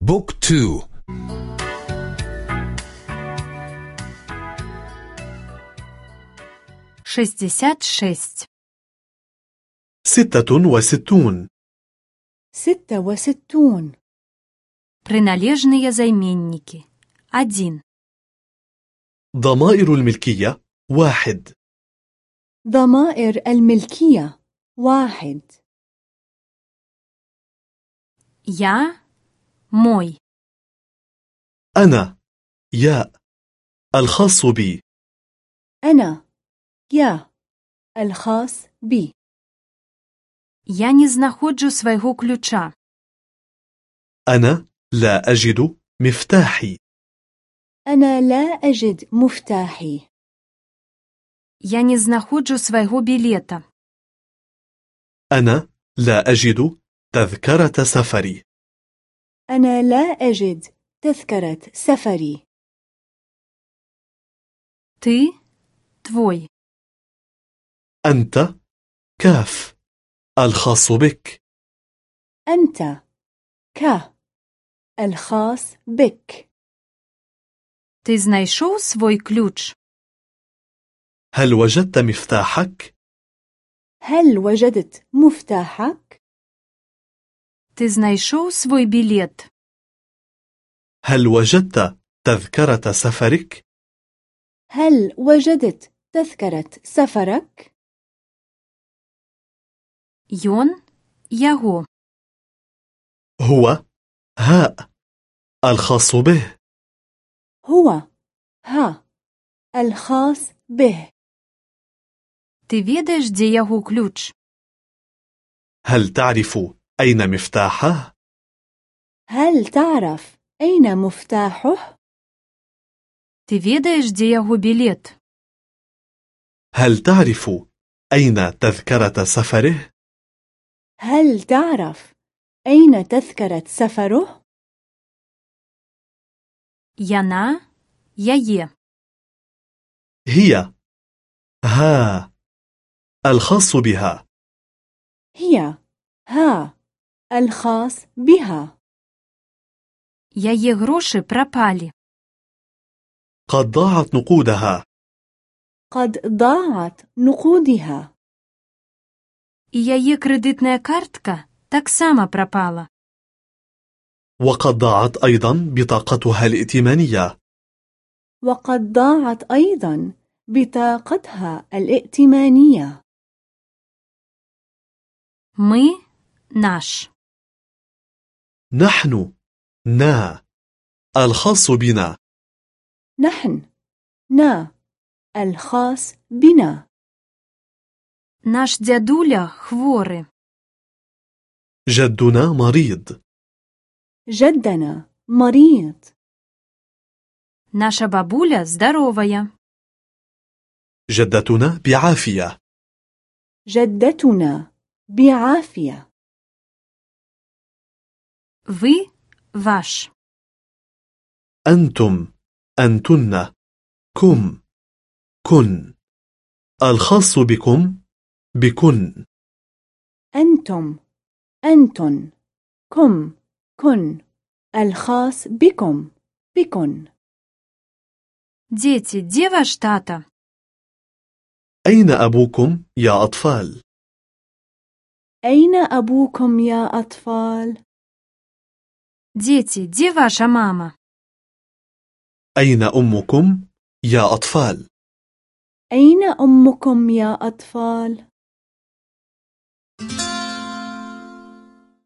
بوك تو шестьдесят шесть ستة وستون ستة وستون Приналежные займенники. Один. ضمائر الملكية واحد ضمائر الملكية واحد Я, мой. أنا يا الخاص بي أنا يا الخاص بي Я не знаходжу свайго ключа. أنا لا أجد مفتاحي أنا لا أجد مفتاحي Я не знаходжу свайго білета. أنا لا أجد تذكرة سفري أنا لا أجد تذكرة سفري Ти, твой. أنت كاف الخاص بك أنت ك الخاص بك Ти знайшов свой ключ? هل وجدت مفتاحك؟ هل وجدت مفتاحك؟ Ти знайшов свой білет? هل وجدت تذكرة سفرك؟ هل وجدت تذكرة سفرك؟ Ён, яго. هو هاء الخاص به هو ها الخاص به Ти ведаєш, дзе яго ключ? هل تعرف أين مفتاحه؟ هل تعرف أين مفتاحه؟ Ти ведаєш, дзе яго білет? هل تعرف أين تذكرة سفره؟ هل تعرف أين تذكرة سفره؟ Яна, яе. هي ها الخاص بها هي ها الخاص بها Яе грошы прапалі. قد ضاعت نقودها قد ضاعت نقودها І яе крэдытная картка таксама прапала. وقد ضاعت أيضا بطاقتها الائتمانية وقد ضاعت أيضا بطاقتها الائتمانية Ми, наш. نحن نا الخاص بنا نحن نا الخاص بنا Наш дзядуля хворы. جدنا مريض جدنا مريض Наша бабуля здаровая. جدتنا بعافية جدتنا بعافية Ви, ваш. أنتم أنتن كم كن الخاص بكم بكن أنتم أنتن كم كن الخاص بكم بكن Дзеці, дзе ваш тата? أين أبوكم يا أطفال؟ أين أبوكم يا أطفال؟ Дзеці, дзе ваша мама? أين أمكم يا أطفال؟ أين أمكم يا أطفال؟